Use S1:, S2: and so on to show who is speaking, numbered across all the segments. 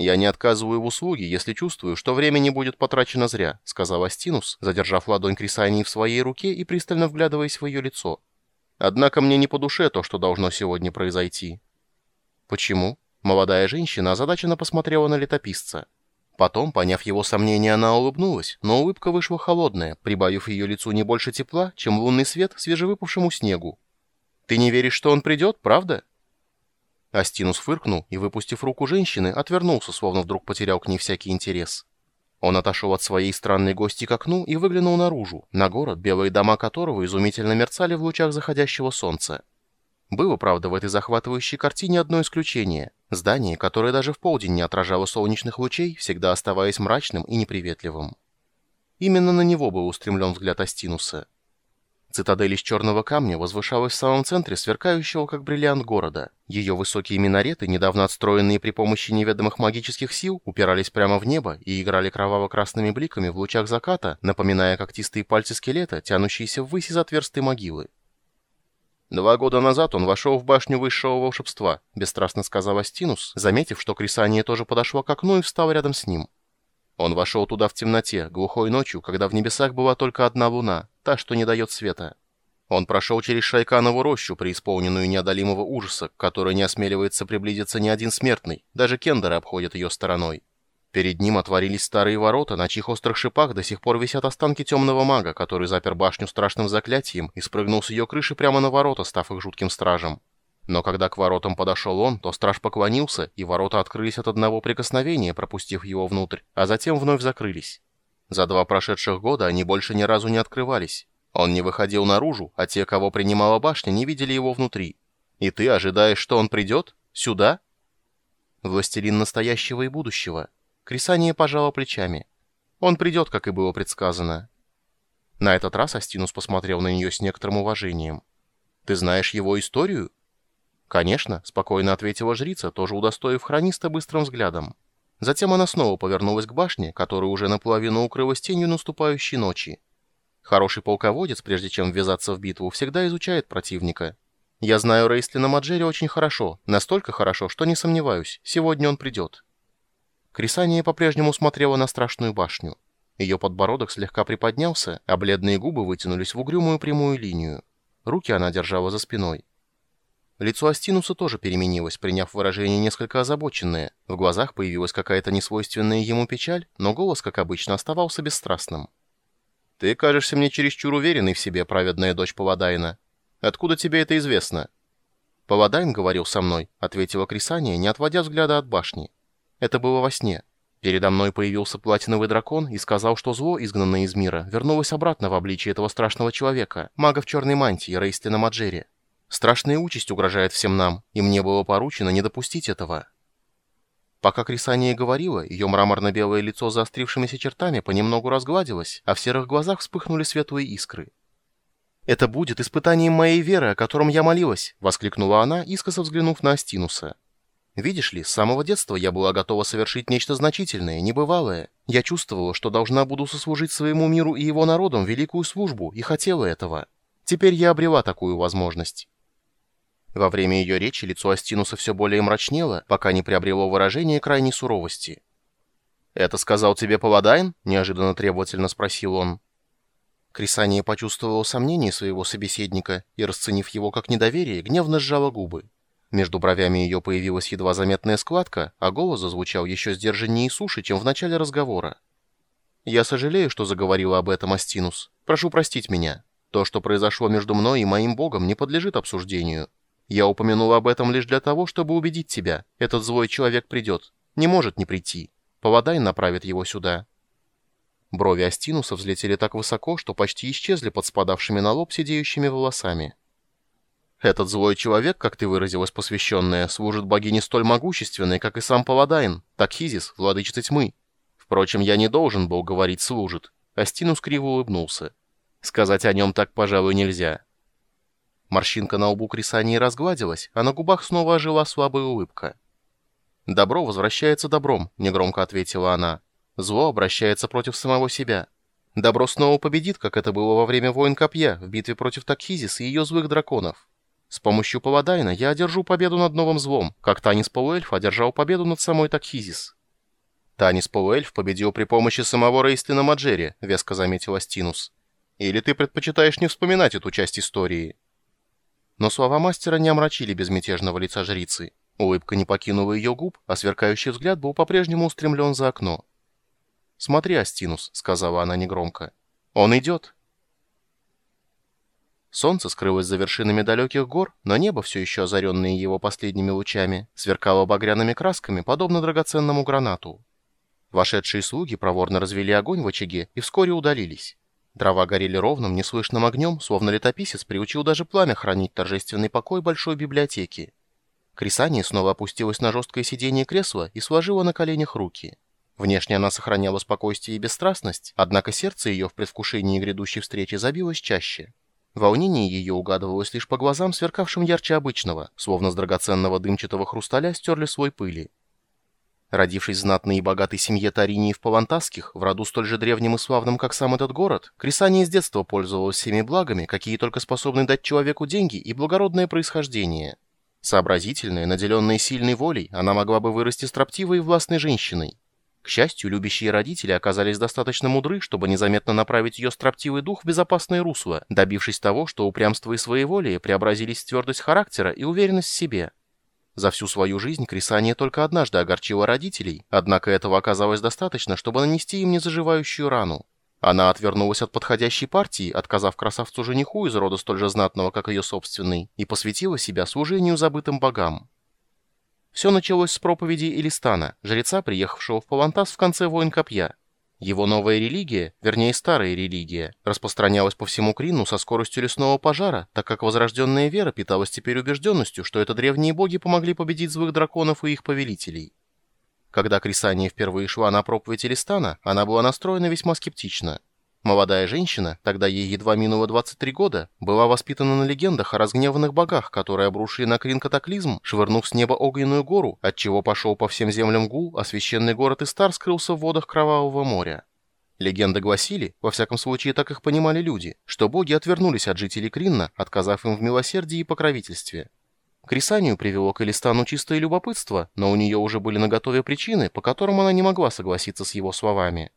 S1: «Я не отказываю в услуге, если чувствую, что время не будет потрачено зря», сказал Астинус, задержав ладонь Крисании в своей руке и пристально вглядываясь в ее лицо. «Однако мне не по душе то, что должно сегодня произойти». «Почему?» Молодая женщина озадаченно посмотрела на летописца. Потом, поняв его сомнения, она улыбнулась, но улыбка вышла холодная, прибавив ее лицу не больше тепла, чем лунный свет свежевыпавшему снегу. «Ты не веришь, что он придет, правда?» Астинус фыркнул и, выпустив руку женщины, отвернулся, словно вдруг потерял к ней всякий интерес. Он отошел от своей странной гости к окну и выглянул наружу, на город, белые дома которого изумительно мерцали в лучах заходящего солнца. Было, правда, в этой захватывающей картине одно исключение. Здание, которое даже в полдень не отражало солнечных лучей, всегда оставаясь мрачным и неприветливым. Именно на него был устремлен взгляд Астинуса. Цитадель из черного камня возвышалась в самом центре сверкающего как бриллиант города. Ее высокие минареты, недавно отстроенные при помощи неведомых магических сил, упирались прямо в небо и играли кроваво-красными бликами в лучах заката, напоминая когтистые пальцы скелета, тянущиеся ввысь из отверстой могилы. «Два года назад он вошел в башню высшего волшебства», — бесстрастно сказал Астинус, заметив, что Крисания тоже подошла к окну и встал рядом с ним. Он вошел туда в темноте, глухой ночью, когда в небесах была только одна луна, та, что не дает света. Он прошел через Шайканову рощу, преисполненную неодолимого ужаса, к которой не осмеливается приблизиться ни один смертный, даже кендеры обходят ее стороной. Перед ним отворились старые ворота, на чьих острых шипах до сих пор висят останки темного мага, который запер башню страшным заклятием и спрыгнул с ее крыши прямо на ворота, став их жутким стражем. Но когда к воротам подошел он, то страж поклонился, и ворота открылись от одного прикосновения, пропустив его внутрь, а затем вновь закрылись. За два прошедших года они больше ни разу не открывались. Он не выходил наружу, а те, кого принимала башня, не видели его внутри. И ты ожидаешь, что он придет? Сюда? Властелин настоящего и будущего. Крисания пожала плечами. Он придет, как и было предсказано. На этот раз Астинус посмотрел на нее с некоторым уважением. «Ты знаешь его историю?» «Конечно», — спокойно ответила жрица, тоже удостоив хрониста быстрым взглядом. Затем она снова повернулась к башне, которая уже наполовину укрылась тенью наступающей ночи. Хороший полководец, прежде чем ввязаться в битву, всегда изучает противника. Я знаю Рейслина Маджери очень хорошо, настолько хорошо, что не сомневаюсь, сегодня он придет. Крисания по-прежнему смотрела на страшную башню. Ее подбородок слегка приподнялся, а бледные губы вытянулись в угрюмую прямую линию. Руки она держала за спиной. Лицо Астинуса тоже переменилось, приняв выражение несколько озабоченное. В глазах появилась какая-то несвойственная ему печаль, но голос, как обычно, оставался бесстрастным. «Ты кажешься мне чересчур уверенной в себе, праведная дочь Павадайна. Откуда тебе это известно?» «Павадайн говорил со мной», — ответила Крисания, не отводя взгляда от башни. «Это было во сне. Передо мной появился платиновый дракон и сказал, что зло, изгнанное из мира, вернулось обратно в обличие этого страшного человека, мага в черной мантии, Рейстина Маджери. Страшная участь угрожает всем нам, и мне было поручено не допустить этого». Пока Крисания говорила, ее мраморно-белое лицо с заострившимися чертами понемногу разгладилось, а в серых глазах вспыхнули светлые искры. «Это будет испытанием моей веры, о котором я молилась!» — воскликнула она, искоса взглянув на Астинуса. «Видишь ли, с самого детства я была готова совершить нечто значительное, небывалое. Я чувствовала, что должна буду сослужить своему миру и его народам великую службу, и хотела этого. Теперь я обрела такую возможность». Во время ее речи лицо Астинуса все более мрачнело, пока не приобрело выражение крайней суровости. «Это сказал тебе Паладайн?» — неожиданно требовательно спросил он. Крисания почувствовала сомнение своего собеседника и, расценив его как недоверие, гневно сжала губы. Между бровями ее появилась едва заметная складка, а голос зазвучал еще сдержаннее и суше, чем в начале разговора. «Я сожалею, что заговорила об этом, Астинус. Прошу простить меня. То, что произошло между мной и моим богом, не подлежит обсуждению. Я упомянул об этом лишь для того, чтобы убедить тебя. Этот злой человек придет. Не может не прийти. Поводай направит его сюда». Брови Астинуса взлетели так высоко, что почти исчезли под спадавшими на лоб сидеющими волосами. «Этот злой человек, как ты выразилась посвященная, служит богине столь могущественной, как и сам Паладайн, Такхизис, владычица тьмы. Впрочем, я не должен был говорить «служит». Астинус криво улыбнулся. Сказать о нем так, пожалуй, нельзя. Морщинка на лбу Крисании разгладилась, а на губах снова ожила слабая улыбка. «Добро возвращается добром», — негромко ответила она. «Зло обращается против самого себя. Добро снова победит, как это было во время войн Копья в битве против Такхизис и ее злых драконов. С помощью Паладайна я одержу победу над новым злом, как Танис Полуэльф одержал победу над самой Такхизис. «Танис полуэльф победил при помощи самого Рейстлина Маджери», — веско заметил Астинус. «Или ты предпочитаешь не вспоминать эту часть истории?» Но слова мастера не омрачили безмятежного лица жрицы. Улыбка не покинула ее губ, а сверкающий взгляд был по-прежнему устремлен за окно. «Смотри, Астинус», — сказала она негромко. «Он идет». Солнце скрылось за вершинами далеких гор, но небо, все еще озаренное его последними лучами, сверкало багряными красками, подобно драгоценному гранату. Вошедшие слуги проворно развели огонь в очаге и вскоре удалились. Дрова горели ровным, неслышным огнем, словно летописец приучил даже пламя хранить торжественный покой большой библиотеки. Крисания снова опустилась на жесткое сиденье кресла и сложила на коленях руки. Внешне она сохраняла спокойствие и бесстрастность, однако сердце ее в предвкушении грядущей встречи забилось чаще. Волнение ее угадывалось лишь по глазам, сверкавшим ярче обычного, словно с драгоценного дымчатого хрусталя стерли свой пыли. Родившись в знатной и богатой семье Таринии в Павантасских, в роду столь же древним и славным, как сам этот город, Крисания с детства пользовалась всеми благами, какие только способны дать человеку деньги и благородное происхождение. Сообразительная, наделенная сильной волей, она могла бы вырасти строптивой и властной женщиной. К счастью, любящие родители оказались достаточно мудры, чтобы незаметно направить ее строптивый дух в безопасное русло, добившись того, что упрямство и своеволие преобразились в твердость характера и уверенность в себе. За всю свою жизнь Крисания только однажды огорчила родителей, однако этого оказалось достаточно, чтобы нанести им незаживающую рану. Она отвернулась от подходящей партии, отказав красавцу-жениху из рода столь же знатного, как ее собственный, и посвятила себя служению забытым богам. Все началось с проповеди Элистана, жреца, приехавшего в Палантас в конце войн Копья. Его новая религия, вернее старая религия, распространялась по всему Крину со скоростью лесного пожара, так как возрожденная вера питалась теперь убежденностью, что это древние боги помогли победить злых драконов и их повелителей. Когда Крисания впервые шла на проповедь Элистана, она была настроена весьма скептично. Молодая женщина, тогда ей едва минуло 23 года, была воспитана на легендах о разгневанных богах, которые обрушили на Крин катаклизм, швырнув с неба огненную гору, отчего пошел по всем землям гул, а священный город Истар скрылся в водах Кровавого моря. Легенды гласили, во всяком случае так их понимали люди, что боги отвернулись от жителей Кринна, отказав им в милосердии и покровительстве. Крисанию привело к Элистану чистое любопытство, но у нее уже были наготове причины, по которым она не могла согласиться с его словами.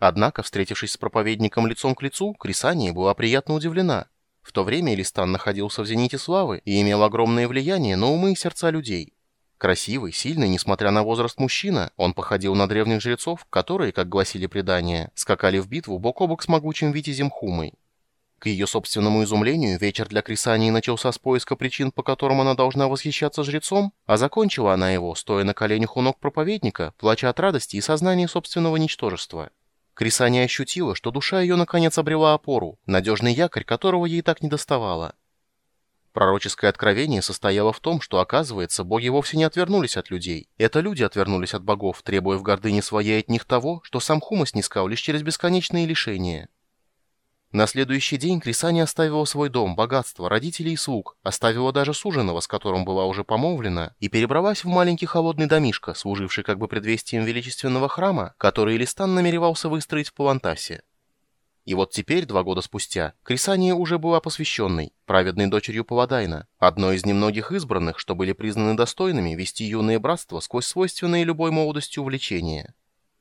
S1: Однако, встретившись с проповедником лицом к лицу, Крисания была приятно удивлена. В то время Элистан находился в зените славы и имел огромное влияние на умы и сердца людей. Красивый, сильный, несмотря на возраст мужчина, он походил на древних жрецов, которые, как гласили предания, скакали в битву бок о бок с могучим витязем Хумой. К ее собственному изумлению, вечер для Крисании начался с поиска причин, по которым она должна восхищаться жрецом, а закончила она его, стоя на коленях у ног проповедника, плача от радости и сознания собственного ничтожества. Крисания ощутила, что душа ее наконец обрела опору, надежный якорь, которого ей так не доставало. Пророческое откровение состояло в том, что, оказывается, боги вовсе не отвернулись от людей. Это люди отвернулись от богов, требуя в гордыне своей от них того, что сам Хумас снискал лишь через бесконечные лишения. На следующий день Крисани оставила свой дом, богатство, родителей и слуг, оставила даже суженого, с которым была уже помолвлена, и перебралась в маленький холодный домишко, служивший как бы предвестием величественного храма, который Элистан намеревался выстроить в Палантасе. И вот теперь, два года спустя, Крисания уже была посвященной, праведной дочерью Паладайна, одной из немногих избранных, что были признаны достойными вести юное братство сквозь свойственные любой молодости увлечения.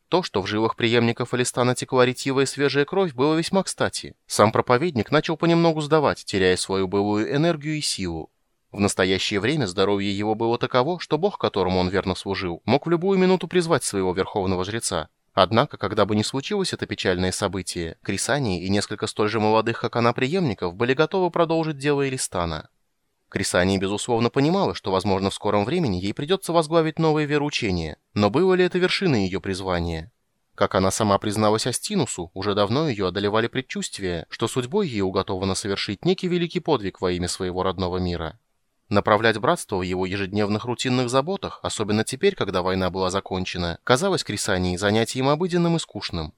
S1: То, что в жилах преемников Алистана текла ретивая свежая кровь, было весьма кстати. Сам проповедник начал понемногу сдавать, теряя свою былую энергию и силу. В настоящее время здоровье его было таково, что бог, которому он верно служил, мог в любую минуту призвать своего верховного жреца. Однако, когда бы ни случилось это печальное событие, Крисани и несколько столь же молодых, как она, преемников были готовы продолжить дело Элистана. Крисания, безусловно, понимала, что, возможно, в скором времени ей придется возглавить новое вероучение, но было ли это вершиной ее призвания? Как она сама призналась Астинусу, уже давно ее одолевали предчувствия, что судьбой ей уготовано совершить некий великий подвиг во имя своего родного мира. Направлять братство в его ежедневных рутинных заботах, особенно теперь, когда война была закончена, казалось Крисании занятием обыденным и скучным.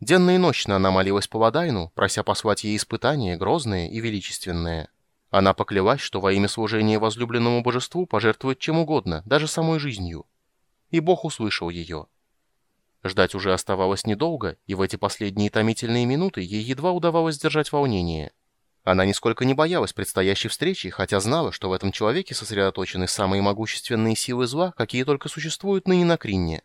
S1: Денно и ночно она молилась Паладайну, прося послать ей испытания, грозные и величественные. Она поклялась, что во имя служения возлюбленному божеству пожертвует чем угодно, даже самой жизнью. И Бог услышал ее. Ждать уже оставалось недолго, и в эти последние томительные минуты ей едва удавалось сдержать волнение. Она нисколько не боялась предстоящей встречи, хотя знала, что в этом человеке сосредоточены самые могущественные силы зла, какие только существуют ныне на Кринне.